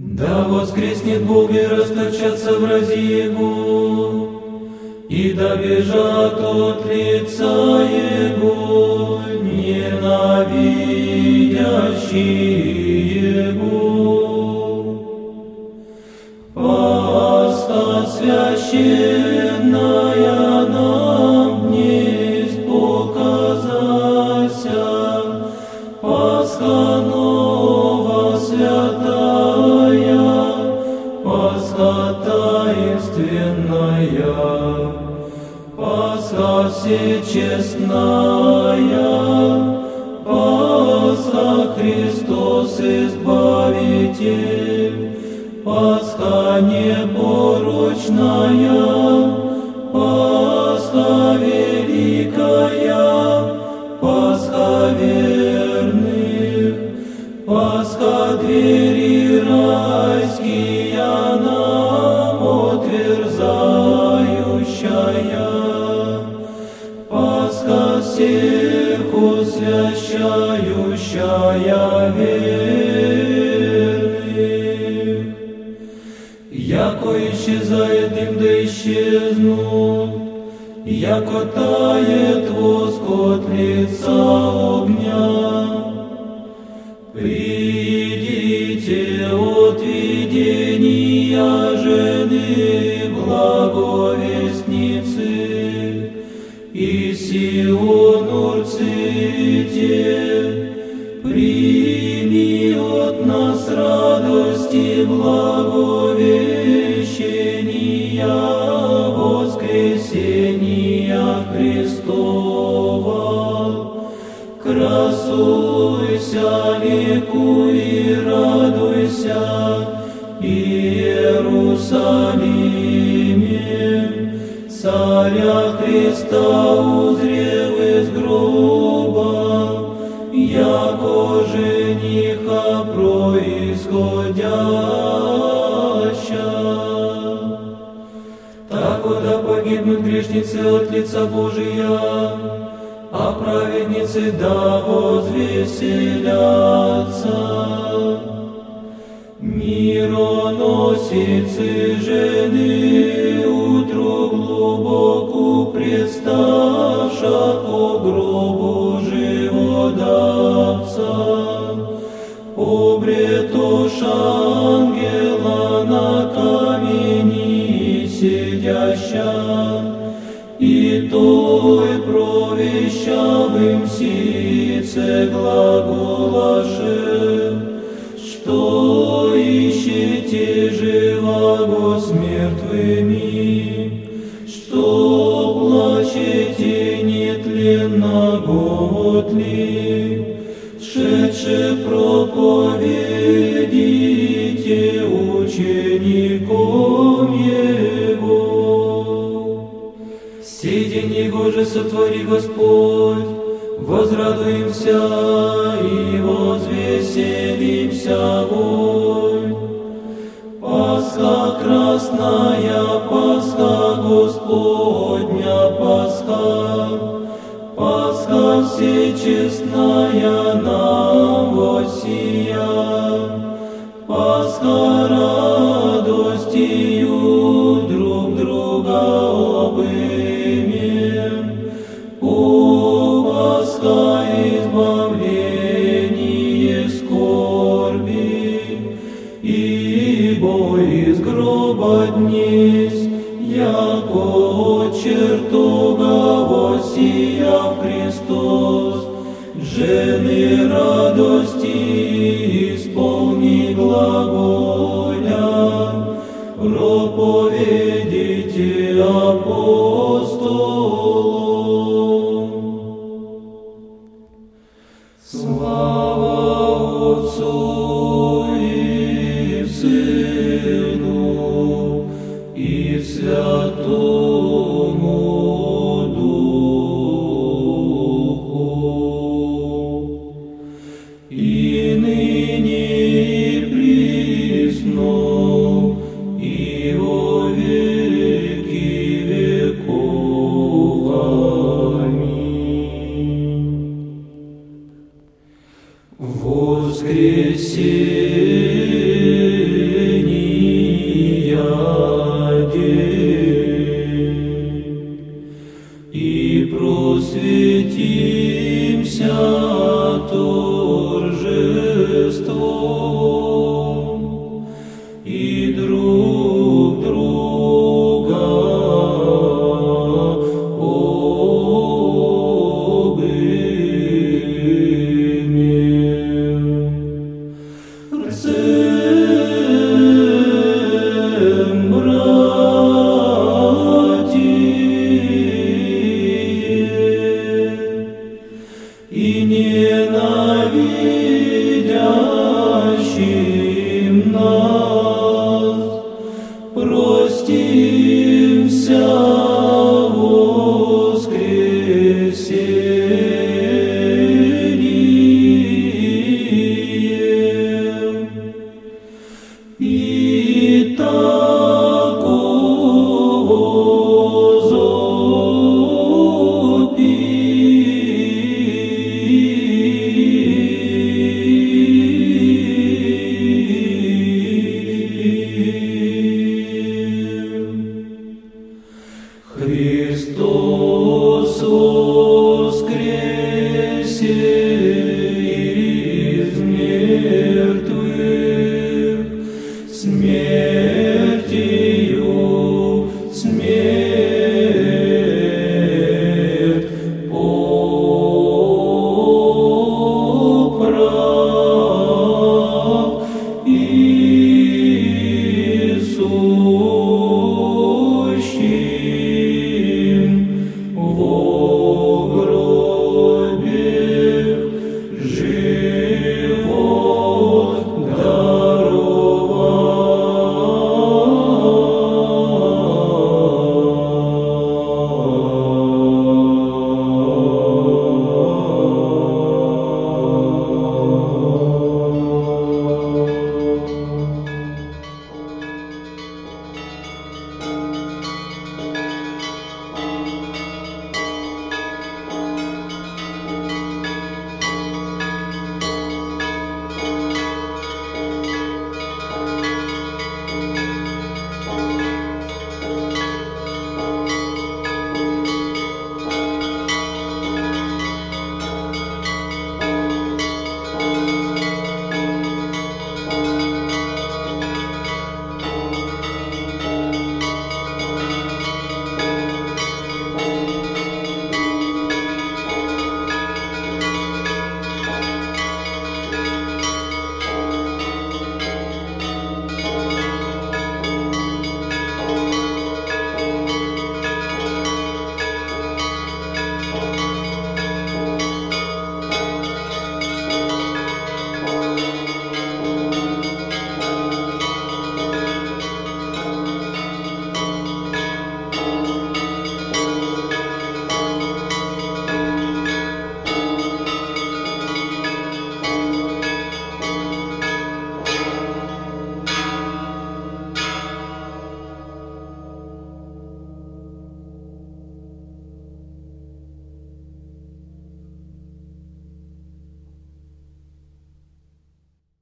Да воскреснет Бог и расточатся врази Его, и да бежат от лица Его ненавидящие Его. Пасха священная таинственная, Пасха всечестная, Пасха Христос Избавитель, Пасха непорочная, усвящающая верных. Яко исчезает дым, да исчезнут, Яко тает воск от лица огня. Придите от видения жены благовестницы, Сиону цвете, прими от нас радости благовещения воскресения Христова. Красуйся, ликуй и радуйся, Иерусалиме, Царя Христа узрев из гроба, яко жениха происходяща. Так куда погибнут грешницы от лица Божия, а праведницы да возвеселятся. Мироносицы жены представша по гробу живодавца. Обретош ангела на камени сидяща, и той провещавым сице глаголаше, что ищете живаго с мертвыми, вот ли, шедше проповедите учеником Его. Сей день Его сотвори Господь, возрадуемся и возвеселимся вонь. Пасха красная, Пасха Господня, Пасха, Пасха всечестная нам восия, Пасха радостью друг друга обымем, О, Пасха избавление скорби, ибо из гроба днесь, яко чертога восияв Христос, жены радости исполни глаголя, проповедите апостолом. Disse И Христос